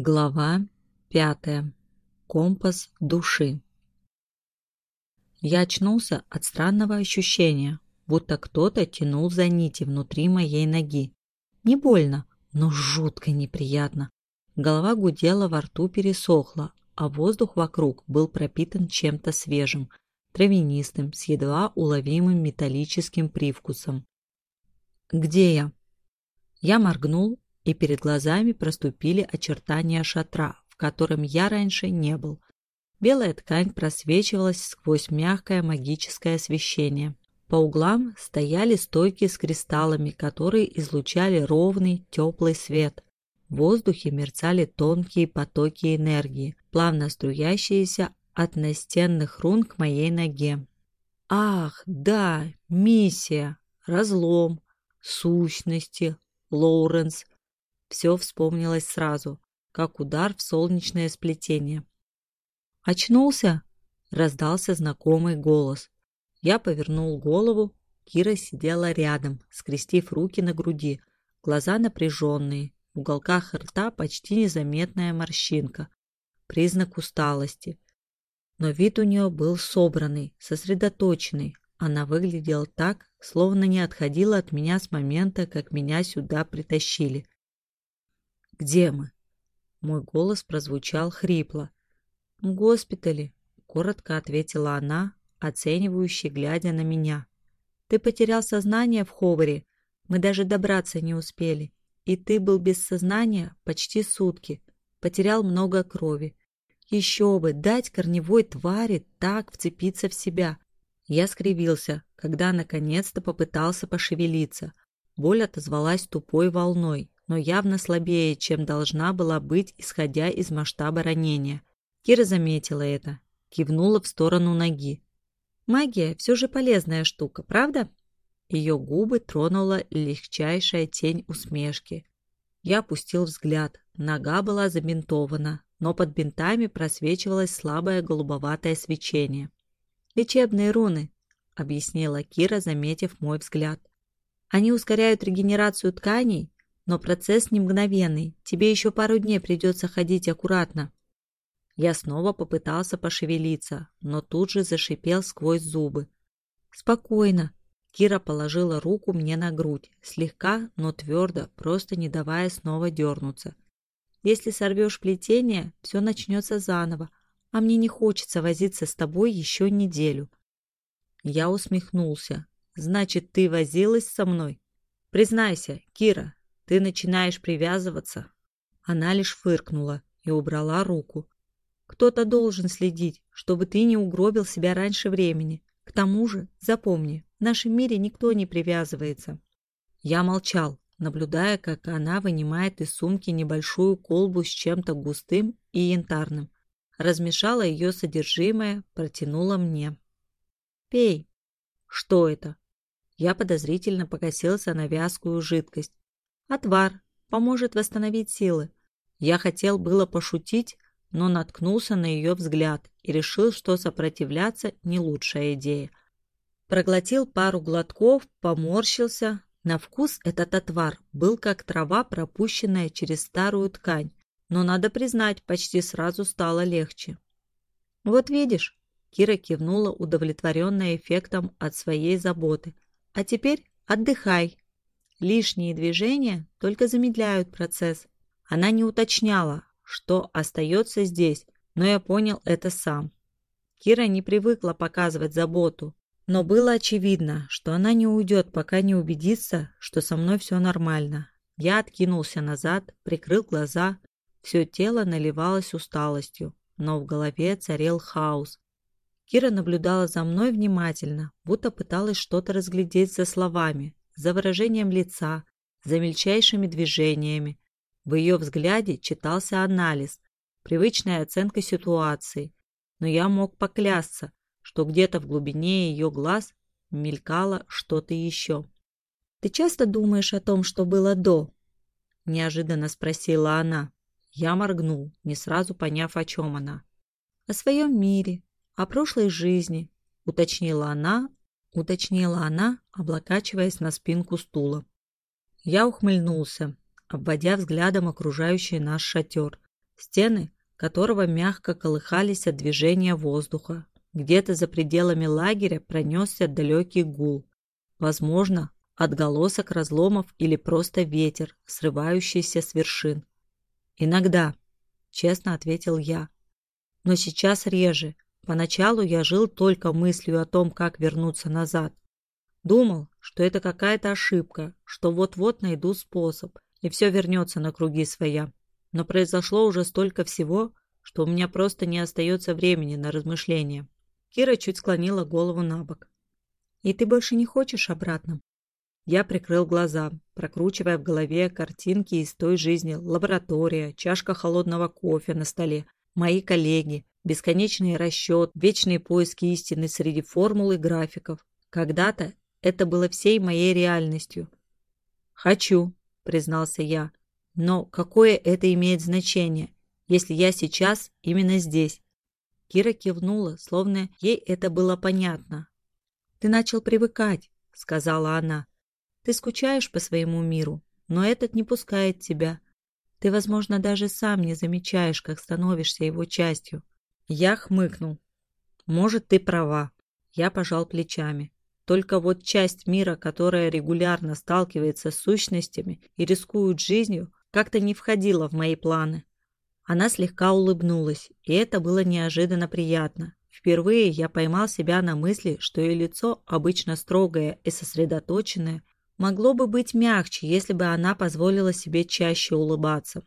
Глава пятая. Компас души. Я очнулся от странного ощущения, будто кто-то тянул за нити внутри моей ноги. Не больно, но жутко неприятно. Голова гудела, во рту пересохла, а воздух вокруг был пропитан чем-то свежим, травянистым, с едва уловимым металлическим привкусом. «Где я?» Я моргнул и перед глазами проступили очертания шатра, в котором я раньше не был. Белая ткань просвечивалась сквозь мягкое магическое освещение. По углам стояли стойки с кристаллами, которые излучали ровный, теплый свет. В воздухе мерцали тонкие потоки энергии, плавно струящиеся от настенных рун к моей ноге. Ах, да, миссия, разлом, сущности, Лоуренс, все вспомнилось сразу, как удар в солнечное сплетение. «Очнулся?» – раздался знакомый голос. Я повернул голову. Кира сидела рядом, скрестив руки на груди, глаза напряженные, в уголках рта почти незаметная морщинка, признак усталости. Но вид у нее был собранный, сосредоточенный. Она выглядела так, словно не отходила от меня с момента, как меня сюда притащили. «Где мы?» Мой голос прозвучал хрипло. «В госпитале», — коротко ответила она, оценивающе глядя на меня. «Ты потерял сознание в Ховаре. Мы даже добраться не успели. И ты был без сознания почти сутки. Потерял много крови. Еще бы, дать корневой твари так вцепиться в себя. Я скривился, когда наконец-то попытался пошевелиться. Боль отозвалась тупой волной, но явно слабее, чем должна была быть, исходя из масштаба ранения. Кира заметила это, кивнула в сторону ноги. «Магия все же полезная штука, правда?» Ее губы тронула легчайшая тень усмешки. Я опустил взгляд. Нога была забинтована, но под бинтами просвечивалось слабое голубоватое свечение. «Лечебные руны», — объяснила Кира, заметив мой взгляд. «Они ускоряют регенерацию тканей, но процесс не мгновенный. Тебе еще пару дней придется ходить аккуратно. Я снова попытался пошевелиться, но тут же зашипел сквозь зубы. «Спокойно». Кира положила руку мне на грудь, слегка, но твердо, просто не давая снова дернуться. «Если сорвешь плетение, все начнется заново, а мне не хочется возиться с тобой еще неделю». Я усмехнулся. «Значит, ты возилась со мной?» «Признайся, Кира, ты начинаешь привязываться. Она лишь фыркнула и убрала руку. Кто-то должен следить, чтобы ты не угробил себя раньше времени. К тому же, запомни, в нашем мире никто не привязывается. Я молчал, наблюдая, как она вынимает из сумки небольшую колбу с чем-то густым и янтарным. Размешала ее содержимое, протянула мне. «Пей». «Что это?» Я подозрительно покосился на вязкую жидкость, Отвар. Поможет восстановить силы. Я хотел было пошутить, но наткнулся на ее взгляд и решил, что сопротивляться не лучшая идея. Проглотил пару глотков, поморщился. На вкус этот отвар был как трава, пропущенная через старую ткань, но, надо признать, почти сразу стало легче. «Вот видишь», — Кира кивнула, удовлетворенная эффектом от своей заботы. «А теперь отдыхай, Лишние движения только замедляют процесс. Она не уточняла, что остается здесь, но я понял это сам. Кира не привыкла показывать заботу, но было очевидно, что она не уйдет, пока не убедится, что со мной все нормально. Я откинулся назад, прикрыл глаза, все тело наливалось усталостью, но в голове царил хаос. Кира наблюдала за мной внимательно, будто пыталась что-то разглядеть за словами, за выражением лица, за мельчайшими движениями. В ее взгляде читался анализ, привычная оценка ситуации, но я мог поклясться, что где-то в глубине ее глаз мелькало что-то еще. «Ты часто думаешь о том, что было до?» – неожиданно спросила она. Я моргнул, не сразу поняв, о чем она. «О своем мире, о прошлой жизни», – уточнила она, уточнила она, облокачиваясь на спинку стула. Я ухмыльнулся, обводя взглядом окружающий наш шатер. стены которого мягко колыхались от движения воздуха. Где-то за пределами лагеря пронесся далекий гул. Возможно, отголосок разломов или просто ветер, срывающийся с вершин. «Иногда», — честно ответил я. «Но сейчас реже. Поначалу я жил только мыслью о том, как вернуться назад. Думал, что это какая-то ошибка, что вот-вот найду способ, и все вернется на круги своя. Но произошло уже столько всего, что у меня просто не остается времени на размышления. Кира чуть склонила голову на бок. «И ты больше не хочешь обратно?» Я прикрыл глаза, прокручивая в голове картинки из той жизни. Лаборатория, чашка холодного кофе на столе, мои коллеги, бесконечный расчет, вечные поиски истины среди формул и графиков. Когда-то это было всей моей реальностью. «Хочу», — признался я, но какое это имеет значение, если я сейчас именно здесь? Кира кивнула, словно ей это было понятно. «Ты начал привыкать», — сказала она. «Ты скучаешь по своему миру, но этот не пускает тебя. Ты, возможно, даже сам не замечаешь, как становишься его частью». Я хмыкнул. «Может, ты права». Я пожал плечами. Только вот часть мира, которая регулярно сталкивается с сущностями и рискует жизнью, как-то не входила в мои планы. Она слегка улыбнулась, и это было неожиданно приятно. Впервые я поймал себя на мысли, что ее лицо, обычно строгое и сосредоточенное, могло бы быть мягче, если бы она позволила себе чаще улыбаться.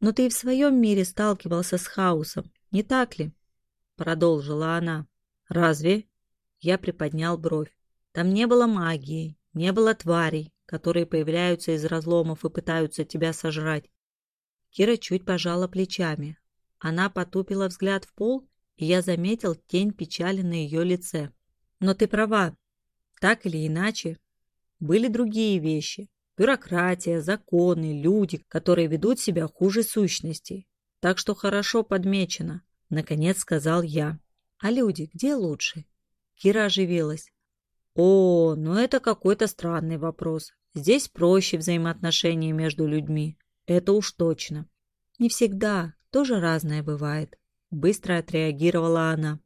«Но ты и в своем мире сталкивался с хаосом, не так ли?» Продолжила она. «Разве?» Я приподнял бровь. «Там не было магии, не было тварей, которые появляются из разломов и пытаются тебя сожрать. Кира чуть пожала плечами. Она потупила взгляд в пол, и я заметил тень печали на ее лице. Но ты права. Так или иначе, были другие вещи. Бюрократия, законы, люди, которые ведут себя хуже сущностей. Так что хорошо подмечено, наконец сказал я. А люди где лучше? Кира оживилась. О, ну это какой-то странный вопрос. Здесь проще взаимоотношения между людьми. Это уж точно. Не всегда, тоже разное бывает. Быстро отреагировала она.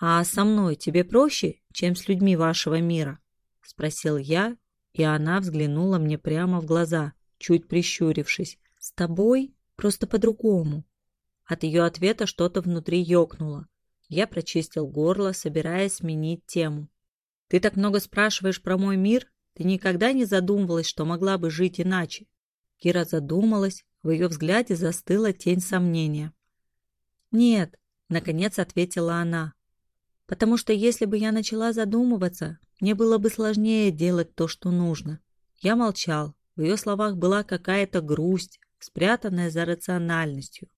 А со мной тебе проще, чем с людьми вашего мира? Спросил я, и она взглянула мне прямо в глаза, чуть прищурившись. С тобой просто по-другому. От ее ответа что-то внутри ёкнуло. Я прочистил горло, собираясь сменить тему. Ты так много спрашиваешь про мой мир? Ты никогда не задумывалась, что могла бы жить иначе? Кира задумалась, в ее взгляде застыла тень сомнения. «Нет», — наконец ответила она, «потому что если бы я начала задумываться, мне было бы сложнее делать то, что нужно». Я молчал, в ее словах была какая-то грусть, спрятанная за рациональностью.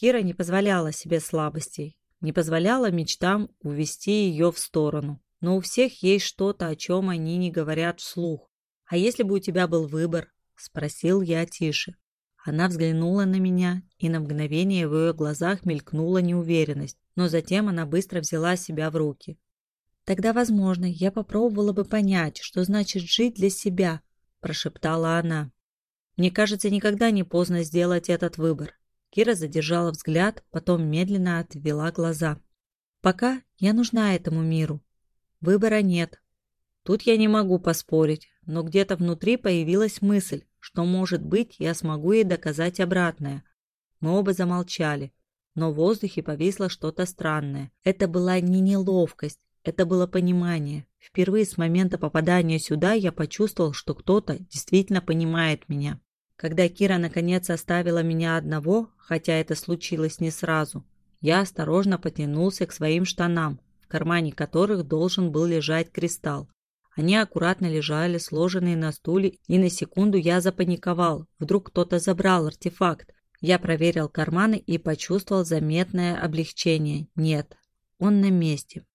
Кира не позволяла себе слабостей, не позволяла мечтам увести ее в сторону. Но у всех есть что-то, о чем они не говорят вслух. А если бы у тебя был выбор? Спросил я тише. Она взглянула на меня, и на мгновение в ее глазах мелькнула неуверенность, но затем она быстро взяла себя в руки. «Тогда, возможно, я попробовала бы понять, что значит жить для себя», – прошептала она. «Мне кажется, никогда не поздно сделать этот выбор». Кира задержала взгляд, потом медленно отвела глаза. «Пока я нужна этому миру, Выбора нет. Тут я не могу поспорить, но где-то внутри появилась мысль, что, может быть, я смогу ей доказать обратное. Мы оба замолчали, но в воздухе повисло что-то странное. Это была не неловкость, это было понимание. Впервые с момента попадания сюда я почувствовал, что кто-то действительно понимает меня. Когда Кира наконец оставила меня одного, хотя это случилось не сразу, я осторожно потянулся к своим штанам, кармане которых должен был лежать кристалл. Они аккуратно лежали, сложенные на стуле, и на секунду я запаниковал. Вдруг кто-то забрал артефакт. Я проверил карманы и почувствовал заметное облегчение. Нет, он на месте.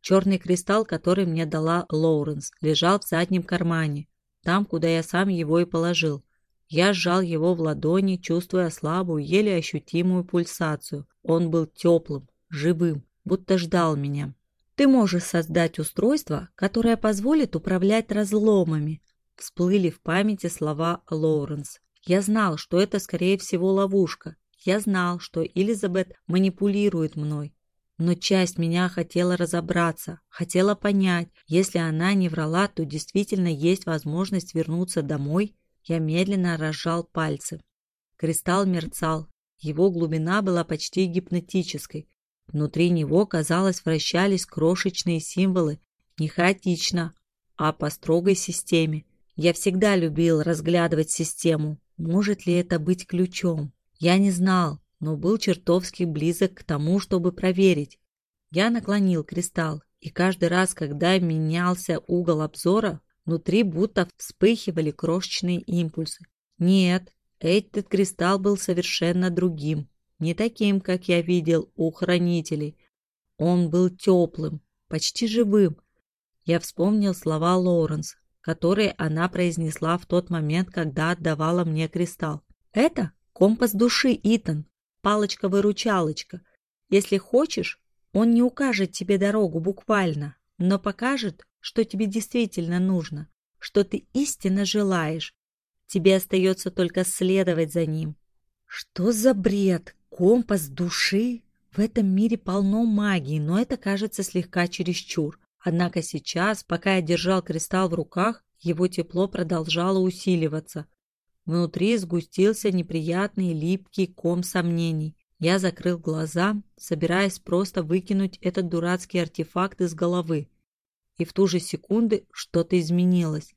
Черный кристалл, который мне дала Лоуренс, лежал в заднем кармане, там, куда я сам его и положил. Я сжал его в ладони, чувствуя слабую, еле ощутимую пульсацию. Он был теплым, живым будто ждал меня. Ты можешь создать устройство, которое позволит управлять разломами. Всплыли в памяти слова Лоуренс. Я знал, что это, скорее всего, ловушка. Я знал, что Элизабет манипулирует мной. Но часть меня хотела разобраться, хотела понять, если она не врала, то действительно есть возможность вернуться домой. Я медленно разжал пальцы. Кристалл мерцал. Его глубина была почти гипнотической. Внутри него, казалось, вращались крошечные символы, не хаотично, а по строгой системе. Я всегда любил разглядывать систему. Может ли это быть ключом? Я не знал, но был чертовски близок к тому, чтобы проверить. Я наклонил кристалл, и каждый раз, когда менялся угол обзора, внутри будто вспыхивали крошечные импульсы. Нет, этот кристалл был совершенно другим, не таким, как я видел у хранителей. Он был теплым, почти живым. Я вспомнил слова Лоуренс, которые она произнесла в тот момент, когда отдавала мне кристалл. «Это компас души, Итан, палочка-выручалочка. Если хочешь, он не укажет тебе дорогу буквально, но покажет, что тебе действительно нужно, что ты истинно желаешь. Тебе остается только следовать за ним». «Что за бред? Компас души?» В этом мире полно магии, но это кажется слегка чересчур. Однако сейчас, пока я держал кристалл в руках, его тепло продолжало усиливаться. Внутри сгустился неприятный липкий ком сомнений. Я закрыл глаза, собираясь просто выкинуть этот дурацкий артефакт из головы. И в ту же секунду что-то изменилось.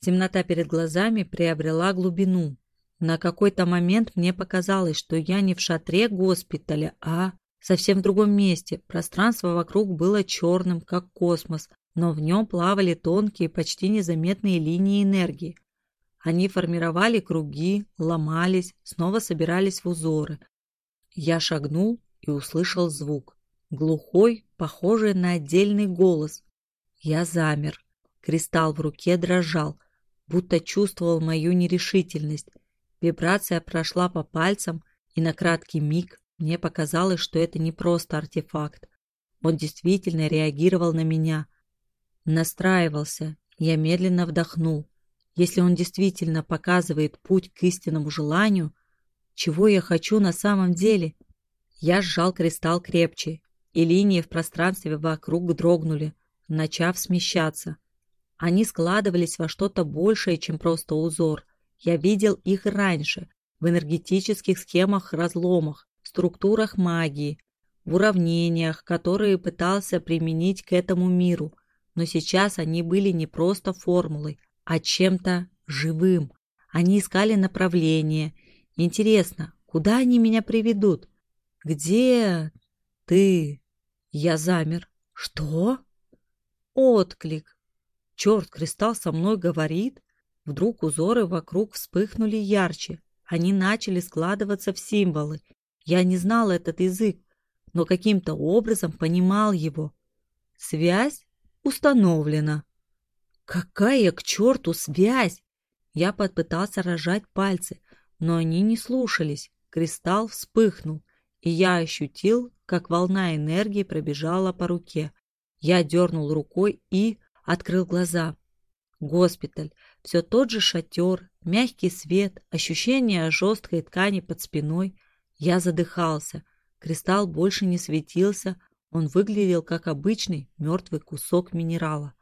Темнота перед глазами приобрела глубину. На какой-то момент мне показалось, что я не в шатре госпиталя, а совсем в другом месте. Пространство вокруг было черным, как космос, но в нем плавали тонкие, почти незаметные линии энергии. Они формировали круги, ломались, снова собирались в узоры. Я шагнул и услышал звук. Глухой, похожий на отдельный голос. Я замер. Кристалл в руке дрожал, будто чувствовал мою нерешительность. Вибрация прошла по пальцам, и на краткий миг мне показалось, что это не просто артефакт. Он действительно реагировал на меня. Настраивался. Я медленно вдохнул. Если он действительно показывает путь к истинному желанию, чего я хочу на самом деле? Я сжал кристалл крепче, и линии в пространстве вокруг дрогнули, начав смещаться. Они складывались во что-то большее, чем просто узор. Я видел их раньше, в энергетических схемах-разломах, структурах магии, в уравнениях, которые пытался применить к этому миру. Но сейчас они были не просто формулой, а чем-то живым. Они искали направление. Интересно, куда они меня приведут? Где ты? Я замер. Что? Отклик. Черт, кристалл со мной говорит. Вдруг узоры вокруг вспыхнули ярче. Они начали складываться в символы, я не знал этот язык, но каким-то образом понимал его. Связь установлена. Какая к черту связь? Я попытался рожать пальцы, но они не слушались. Кристалл вспыхнул, и я ощутил, как волна энергии пробежала по руке. Я дернул рукой и открыл глаза. Госпиталь, все тот же шатер, мягкий свет, ощущение жесткой ткани под спиной. Я задыхался. Кристалл больше не светился, он выглядел как обычный мертвый кусок минерала.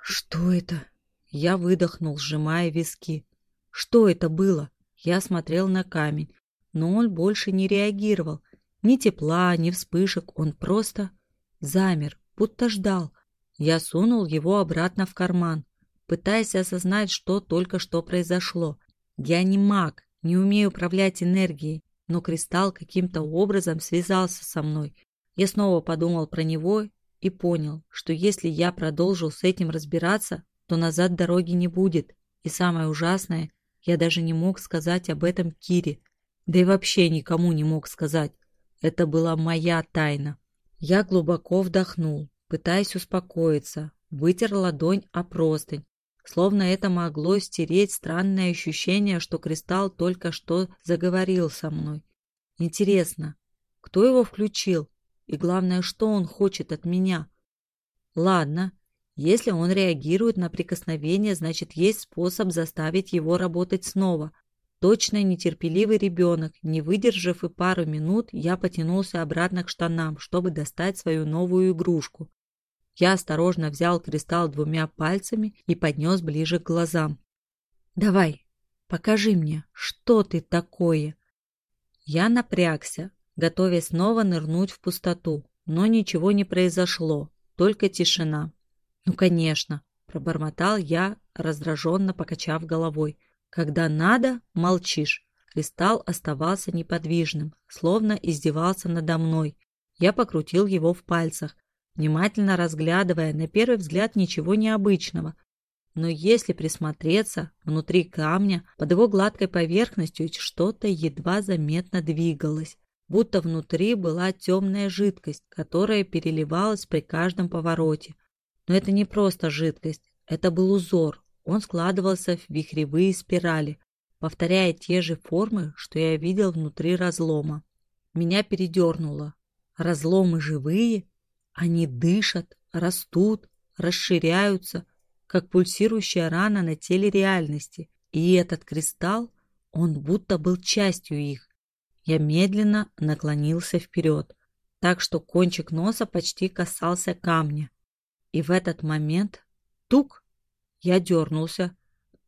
«Что это?» Я выдохнул, сжимая виски. «Что это было?» Я смотрел на камень, но он больше не реагировал. Ни тепла, ни вспышек, он просто замер, будто ждал. Я сунул его обратно в карман, пытаясь осознать, что только что произошло. Я не маг, не умею управлять энергией, но кристалл каким-то образом связался со мной. Я снова подумал про него и понял, что если я продолжил с этим разбираться, то назад дороги не будет. И самое ужасное, я даже не мог сказать об этом Кире. Да и вообще никому не мог сказать. Это была моя тайна. Я глубоко вдохнул, пытаясь успокоиться, вытер ладонь о простынь, Словно это могло стереть странное ощущение, что кристалл только что заговорил со мной. Интересно, кто его включил? И главное, что он хочет от меня? Ладно, если он реагирует на прикосновение, значит, есть способ заставить его работать снова. Точно нетерпеливый ребенок. Не выдержав и пару минут, я потянулся обратно к штанам, чтобы достать свою новую игрушку. Я осторожно взял кристалл двумя пальцами и поднес ближе к глазам. «Давай, покажи мне, что ты такое?» Я напрягся, готовясь снова нырнуть в пустоту, но ничего не произошло, только тишина. «Ну, конечно», – пробормотал я, раздраженно покачав головой. Когда надо, молчишь. Кристалл оставался неподвижным, словно издевался надо мной. Я покрутил его в пальцах, внимательно разглядывая, на первый взгляд ничего необычного. Но если присмотреться, внутри камня, под его гладкой поверхностью что-то едва заметно двигалось, будто внутри была темная жидкость, которая переливалась при каждом повороте. Но это не просто жидкость, это был узор, он складывался в вихревые спирали, повторяя те же формы, что я видел внутри разлома. Меня передернуло. Разломы живые? Они дышат, растут, расширяются, как пульсирующая рана на теле реальности. И этот кристалл, он будто был частью их. Я медленно наклонился вперед, так что кончик носа почти касался камня. И в этот момент тук я дернулся.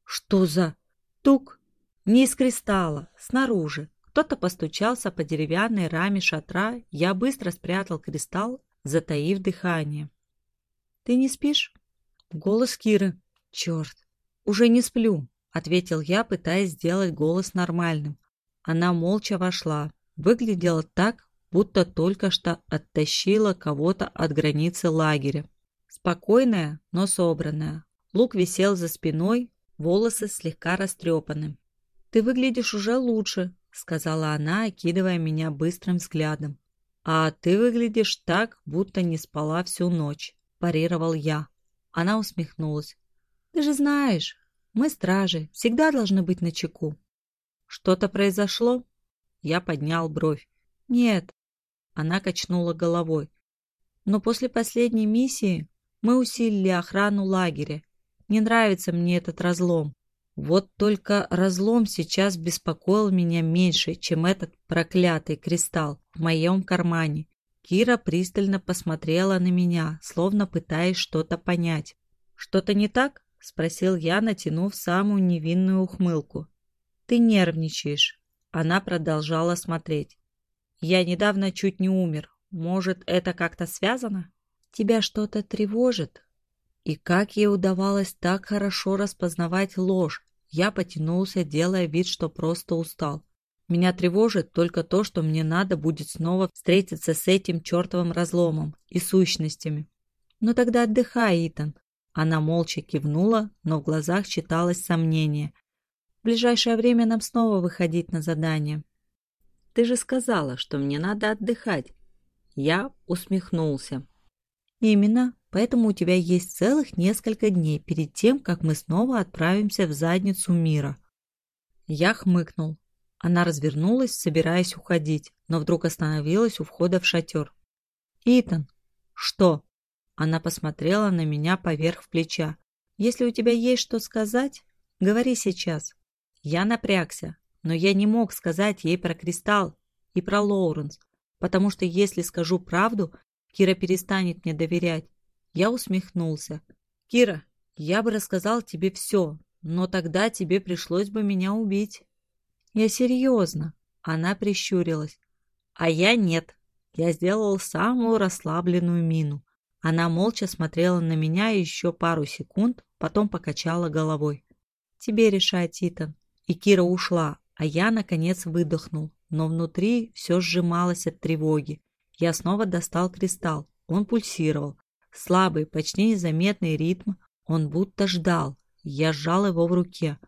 Что за... Тук! Не из кристалла, снаружи. Кто-то постучался по деревянной раме шатра, я быстро спрятал кристалл, затаив дыхание. «Ты не спишь?» Голос Киры. «Черт, уже не сплю», — ответил я, пытаясь сделать голос нормальным. Она молча вошла. Выглядела так, будто только что оттащила кого-то от границы лагеря. Спокойная, но собранная. Лук висел за спиной, волосы слегка растрепаны. «Ты выглядишь уже лучше», — сказала она, окидывая меня быстрым взглядом. «А ты выглядишь так, будто не спала всю ночь», – парировал я. Она усмехнулась. «Ты же знаешь, мы стражи, всегда должны быть на чеку». «Что-то произошло?» Я поднял бровь. «Нет». Она качнула головой. «Но после последней миссии мы усилили охрану лагеря не нравится мне этот разлом. Вот только разлом сейчас беспокоил меня меньше, чем этот проклятый кристалл в моем кармане. Кира пристально посмотрела на меня, словно пытаясь что-то понять. «Что-то не так?» – спросил я, натянув самую невинную ухмылку. «Ты нервничаешь». Она продолжала смотреть. «Я недавно чуть не умер. Может, это как-то связано?» «Тебя что-то тревожит?» И как ей удавалось так хорошо распознавать ложь? Я потянулся, делая вид, что просто устал. Меня тревожит только то, что мне надо будет снова встретиться с этим чертовым разломом и сущностями. Ну тогда отдыхай, Итан. Она молча кивнула, но в глазах читалось сомнение. В ближайшее время нам снова выходить на задание. Ты же сказала, что мне надо отдыхать. Я усмехнулся. Именно, поэтому у тебя есть целых несколько дней перед тем, как мы снова отправимся в задницу мира. Я хмыкнул. Она развернулась, собираясь уходить, но вдруг остановилась у входа в шатер. «Итан!» «Что?» Она посмотрела на меня поверх плеча. «Если у тебя есть что сказать, говори сейчас». Я напрягся, но я не мог сказать ей про Кристалл и про Лоуренс, потому что если скажу правду, Кира перестанет мне доверять. Я усмехнулся. Кира, я бы рассказал тебе все, но тогда тебе пришлось бы меня убить. Я серьезно. Она прищурилась. А я нет. Я сделал самую расслабленную мину. Она молча смотрела на меня еще пару секунд, потом покачала головой. «Тебе решать, Итан». И Кира ушла, а я, наконец, выдохнул, но внутри все сжималось от тревоги. Я снова достал кристалл. Он пульсировал. Слабый, почти незаметный ритм. Он будто ждал. Я сжал его в руке.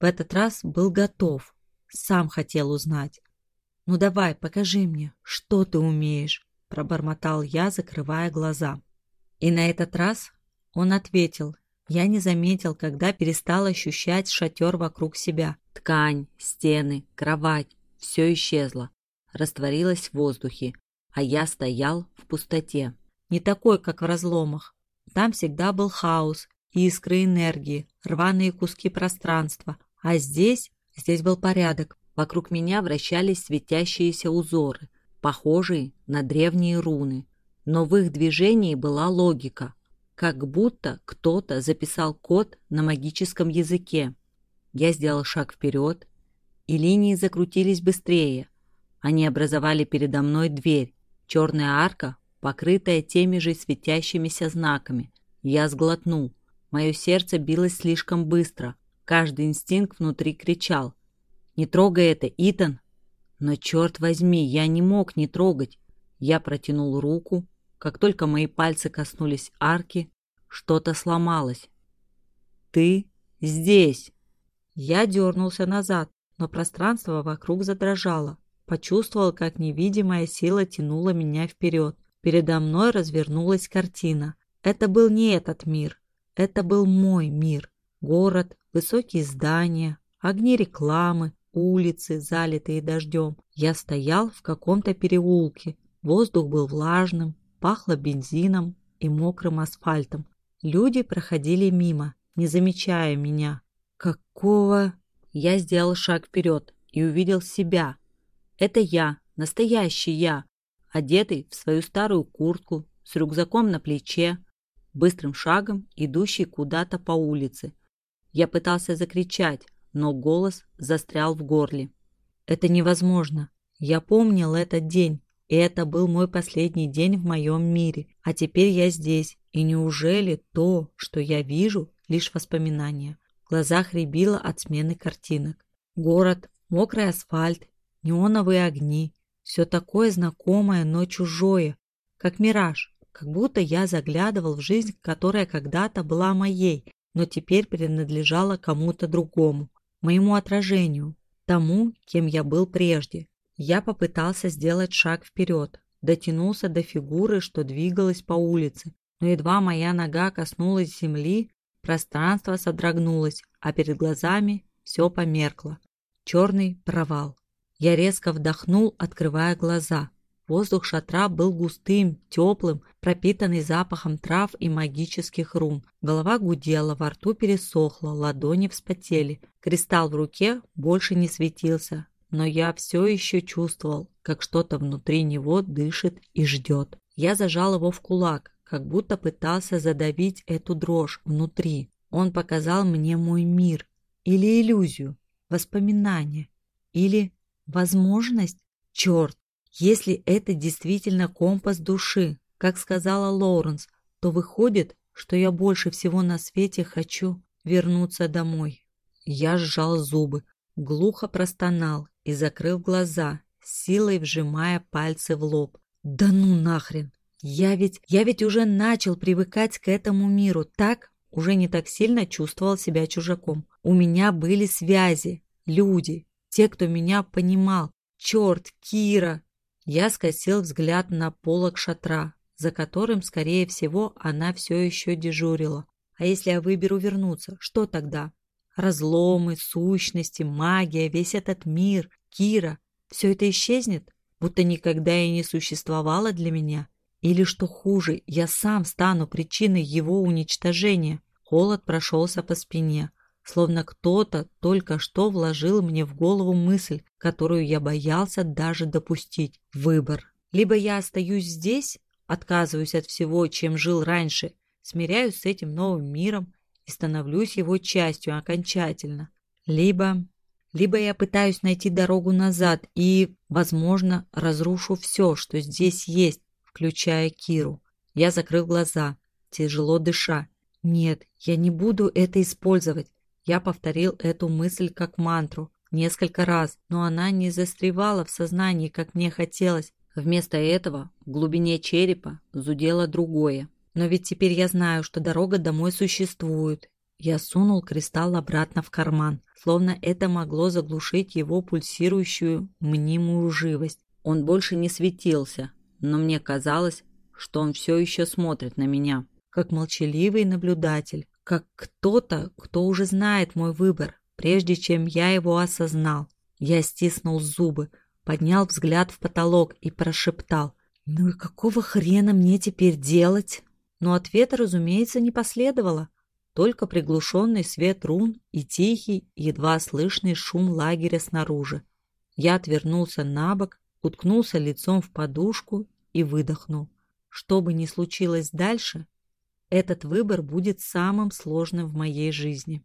В этот раз был готов. Сам хотел узнать. «Ну давай, покажи мне, что ты умеешь», – пробормотал я, закрывая глаза. И на этот раз он ответил. Я не заметил, когда перестал ощущать шатер вокруг себя. Ткань, стены, кровать – все исчезло. Растворилось в воздухе а я стоял в пустоте. Не такой, как в разломах. Там всегда был хаос, искры энергии, рваные куски пространства, а здесь Здесь был порядок. Вокруг меня вращались светящиеся узоры, похожие на древние руны. Но в их движении была логика, как будто кто-то записал код на магическом языке. Я сделал шаг вперед, и линии закрутились быстрее. Они образовали передо мной дверь, черная арка, покрытая теми же светящимися знаками. Я сглотнул. Мое сердце билось слишком быстро. Каждый инстинкт внутри кричал. «Не трогай это, Итан!» Но, черт возьми, я не мог не трогать. Я протянул руку. Как только мои пальцы коснулись арки, что-то сломалось. «Ты здесь!» Я дернулся назад но пространство вокруг задрожало. Почувствовал, как невидимая сила тянула меня вперед. Передо мной развернулась картина. Это был не этот мир. Это был мой мир. Город, высокие здания, огни рекламы, улицы, залитые дождем. Я стоял в каком-то переулке. Воздух был влажным, пахло бензином и мокрым асфальтом. Люди проходили мимо, не замечая меня. Какого... Я сделал шаг вперед и увидел себя. Это я, настоящий я, одетый в свою старую куртку, с рюкзаком на плече, быстрым шагом идущий куда-то по улице. Я пытался закричать, но голос застрял в горле. Это невозможно. Я помнил этот день, и это был мой последний день в моем мире. А теперь я здесь, и неужели то, что я вижу, лишь воспоминания? В глазах рябило от смены картинок. Город, мокрый асфальт, неоновые огни. Все такое знакомое, но чужое. Как мираж. Как будто я заглядывал в жизнь, которая когда-то была моей, но теперь принадлежала кому-то другому. Моему отражению. Тому, кем я был прежде. Я попытался сделать шаг вперед. Дотянулся до фигуры, что двигалась по улице. Но едва моя нога коснулась земли, Пространство содрогнулось, а перед глазами все померкло. Черный провал. Я резко вдохнул, открывая глаза. Воздух шатра был густым, теплым, пропитанный запахом трав и магических рун. Голова гудела, во рту пересохла, ладони вспотели. Кристалл в руке больше не светился, но я все еще чувствовал, как что-то внутри него дышит и ждет. Я зажал его в кулак, как будто пытался задавить эту дрожь внутри. Он показал мне мой мир или иллюзию, воспоминание или возможность. Черт, если это действительно компас души, как сказала Лоуренс, то выходит, что я больше всего на свете хочу вернуться домой. Я сжал зубы, глухо простонал и закрыл глаза, силой вжимая пальцы в лоб. Да ну нахрен! Я ведь, я ведь уже начал привыкать к этому миру, так? Уже не так сильно чувствовал себя чужаком. У меня были связи, люди, те, кто меня понимал. Черт, Кира! Я скосил взгляд на полок шатра, за которым, скорее всего, она все еще дежурила. А если я выберу вернуться, что тогда? Разломы, сущности, магия, весь этот мир, Кира. Все это исчезнет, будто никогда и не существовало для меня. Или, что хуже, я сам стану причиной его уничтожения. Холод прошелся по спине, словно кто-то только что вложил мне в голову мысль, которую я боялся даже допустить. Выбор. Либо я остаюсь здесь, отказываюсь от всего, чем жил раньше, смиряюсь с этим новым миром и становлюсь его частью окончательно. Либо... Либо я пытаюсь найти дорогу назад и, возможно, разрушу все, что здесь есть, включая Киру. Я закрыл глаза, тяжело дыша. Нет, я не буду это использовать. Я повторил эту мысль как мантру несколько раз, но она не застревала в сознании, как мне хотелось. Вместо этого в глубине черепа зудело другое. Но ведь теперь я знаю, что дорога домой существует. Я сунул кристалл обратно в карман, словно это могло заглушить его пульсирующую мнимую живость. Он больше не светился, но мне казалось, что он все еще смотрит на меня, как молчаливый наблюдатель, как кто-то, кто уже знает мой выбор, прежде чем я его осознал. Я стиснул зубы, поднял взгляд в потолок и прошептал. «Ну и какого хрена мне теперь делать?» Но ответа, разумеется, не последовало. только приглушенный свет рун и тихий, едва слышный шум лагеря снаружи. Я отвернулся на бок, уткнулся лицом в подушку и выдохнул. Что бы ни случилось дальше, этот выбор будет самым сложным в моей жизни.